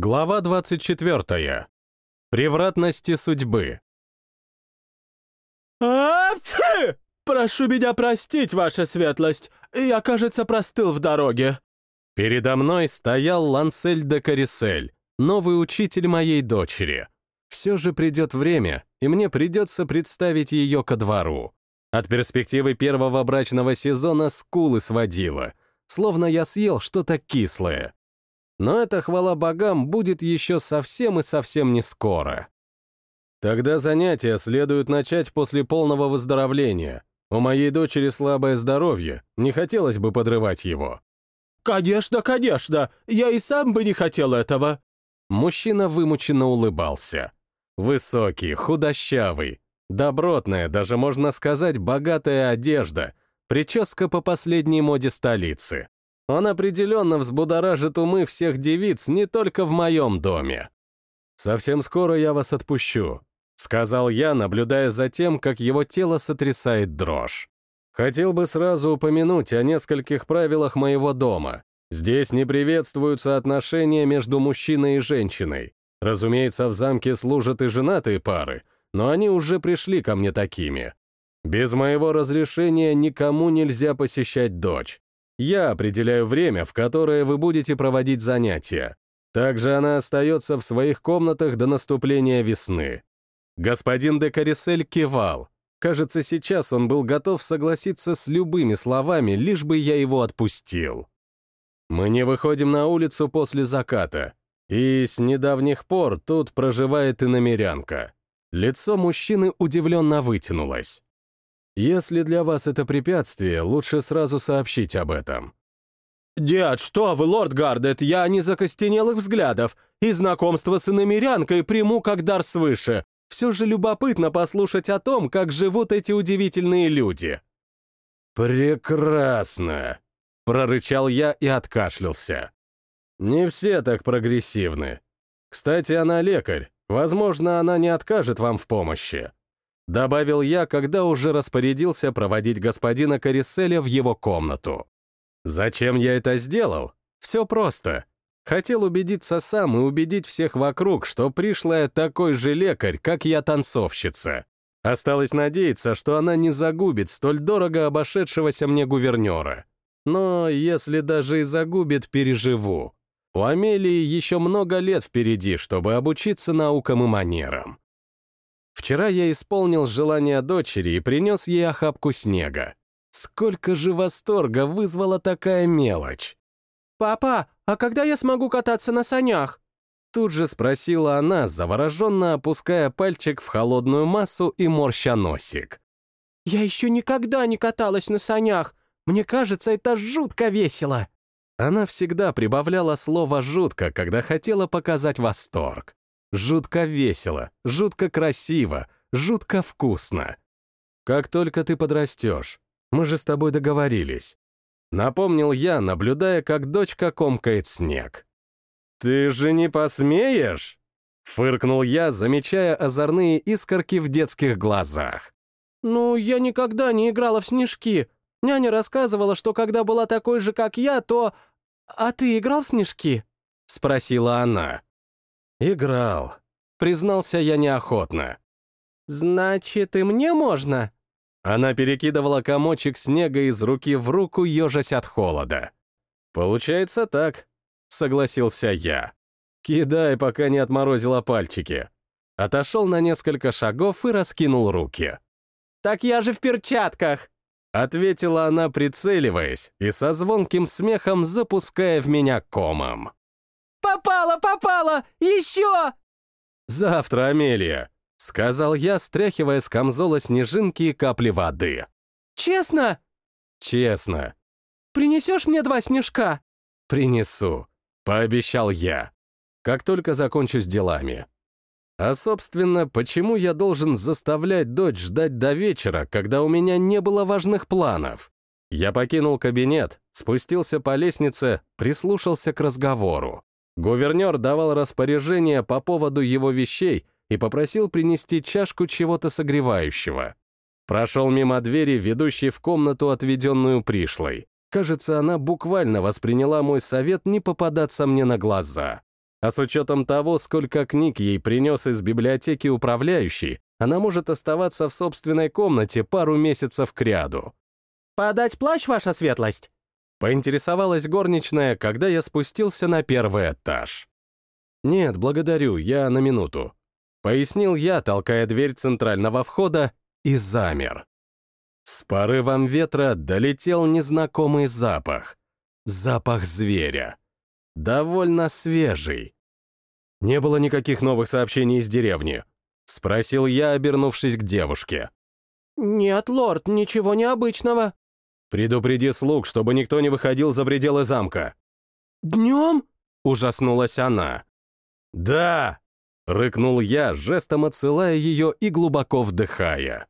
Глава 24. Превратности судьбы. а Прошу меня простить, ваша светлость. Я, кажется, простыл в дороге. Передо мной стоял Лансель де Карисель, новый учитель моей дочери. Все же придет время, и мне придется представить ее ко двору. От перспективы первого брачного сезона скулы сводила, словно я съел что-то кислое. Но это, хвала богам, будет еще совсем и совсем не скоро. Тогда занятия следует начать после полного выздоровления. У моей дочери слабое здоровье, не хотелось бы подрывать его. «Конечно, конечно, я и сам бы не хотел этого». Мужчина вымученно улыбался. Высокий, худощавый, добротная, даже можно сказать, богатая одежда, прическа по последней моде столицы. Он определенно взбудоражит умы всех девиц не только в моем доме. «Совсем скоро я вас отпущу», — сказал я, наблюдая за тем, как его тело сотрясает дрожь. Хотел бы сразу упомянуть о нескольких правилах моего дома. Здесь не приветствуются отношения между мужчиной и женщиной. Разумеется, в замке служат и женатые пары, но они уже пришли ко мне такими. Без моего разрешения никому нельзя посещать дочь. Я определяю время, в которое вы будете проводить занятия. Также она остается в своих комнатах до наступления весны. Господин де Карисель кивал. Кажется, сейчас он был готов согласиться с любыми словами, лишь бы я его отпустил. Мы не выходим на улицу после заката. И с недавних пор тут проживает иномерянка. Лицо мужчины удивленно вытянулось. Если для вас это препятствие, лучше сразу сообщить об этом. «Дед, что вы, лорд Гардет, я не закостенелых взглядов, и знакомство с иномерянкой приму как дар свыше. Все же любопытно послушать о том, как живут эти удивительные люди». «Прекрасно!» — прорычал я и откашлялся. «Не все так прогрессивны. Кстати, она лекарь. Возможно, она не откажет вам в помощи. Добавил я, когда уже распорядился проводить господина Кариселя в его комнату. Зачем я это сделал? Все просто. Хотел убедиться сам и убедить всех вокруг, что пришлая такой же лекарь, как я танцовщица. Осталось надеяться, что она не загубит столь дорого обошедшегося мне гувернера. Но если даже и загубит, переживу. У Амелии еще много лет впереди, чтобы обучиться наукам и манерам. Вчера я исполнил желание дочери и принес ей охапку снега. Сколько же восторга вызвала такая мелочь! «Папа, а когда я смогу кататься на санях?» Тут же спросила она, завороженно опуская пальчик в холодную массу и морща носик. «Я еще никогда не каталась на санях. Мне кажется, это жутко весело». Она всегда прибавляла слово «жутко», когда хотела показать восторг. Жутко весело, жутко красиво, жутко вкусно. Как только ты подрастешь, мы же с тобой договорились. Напомнил я, наблюдая, как дочка комкает снег. «Ты же не посмеешь?» Фыркнул я, замечая озорные искорки в детских глазах. «Ну, я никогда не играла в снежки. Няня рассказывала, что когда была такой же, как я, то... А ты играл в снежки?» — спросила она. «Играл», — признался я неохотно. «Значит, и мне можно?» Она перекидывала комочек снега из руки в руку, ежась от холода. «Получается так», — согласился я. «Кидай, пока не отморозила пальчики». Отошел на несколько шагов и раскинул руки. «Так я же в перчатках!» Ответила она, прицеливаясь и со звонким смехом запуская в меня комом. Попала, попала! Еще!» «Завтра, Амелия», — сказал я, стряхивая с камзола снежинки и капли воды. «Честно?» «Честно». «Принесешь мне два снежка?» «Принесу», — пообещал я, как только закончу с делами. А, собственно, почему я должен заставлять дочь ждать до вечера, когда у меня не было важных планов? Я покинул кабинет, спустился по лестнице, прислушался к разговору. Гувернер давал распоряжение по поводу его вещей и попросил принести чашку чего-то согревающего. Прошел мимо двери, ведущей в комнату, отведенную пришлой. Кажется, она буквально восприняла мой совет не попадаться мне на глаза. А с учетом того, сколько книг ей принес из библиотеки управляющий, она может оставаться в собственной комнате пару месяцев кряду. «Подать плащ, ваша светлость?» Поинтересовалась горничная, когда я спустился на первый этаж. «Нет, благодарю, я на минуту», — пояснил я, толкая дверь центрального входа, и замер. С порывом ветра долетел незнакомый запах. Запах зверя. Довольно свежий. «Не было никаких новых сообщений из деревни?» — спросил я, обернувшись к девушке. «Нет, лорд, ничего необычного». «Предупреди слуг, чтобы никто не выходил за пределы замка». «Днем?» — ужаснулась она. «Да!» — рыкнул я, жестом отсылая ее и глубоко вдыхая.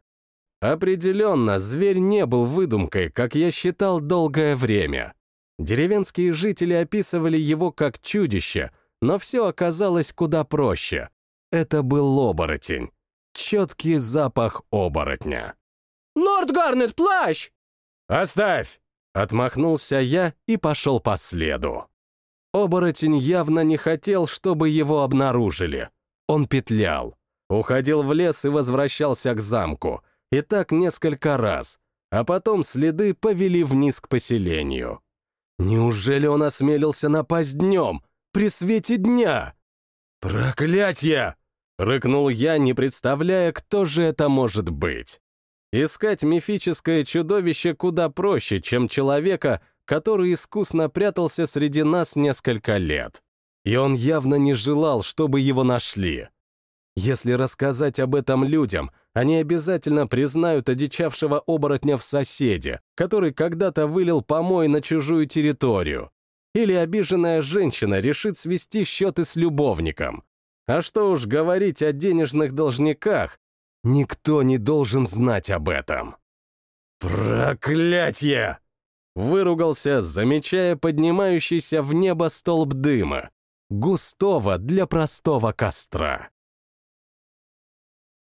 Определенно, зверь не был выдумкой, как я считал долгое время. Деревенские жители описывали его как чудище, но все оказалось куда проще. Это был оборотень. Четкий запах оборотня. «Лорд Гарнет, плащ!» «Оставь!» — отмахнулся я и пошел по следу. Оборотень явно не хотел, чтобы его обнаружили. Он петлял, уходил в лес и возвращался к замку. И так несколько раз, а потом следы повели вниз к поселению. Неужели он осмелился напасть днем, при свете дня? «Проклятье!» — рыкнул я, не представляя, кто же это может быть. Искать мифическое чудовище куда проще, чем человека, который искусно прятался среди нас несколько лет. И он явно не желал, чтобы его нашли. Если рассказать об этом людям, они обязательно признают одичавшего оборотня в соседе, который когда-то вылил помой на чужую территорию. Или обиженная женщина решит свести счеты с любовником. А что уж говорить о денежных должниках, никто не должен знать об этом. «Проклятье!» Выругался, замечая поднимающийся в небо столб дыма, густого для простого костра.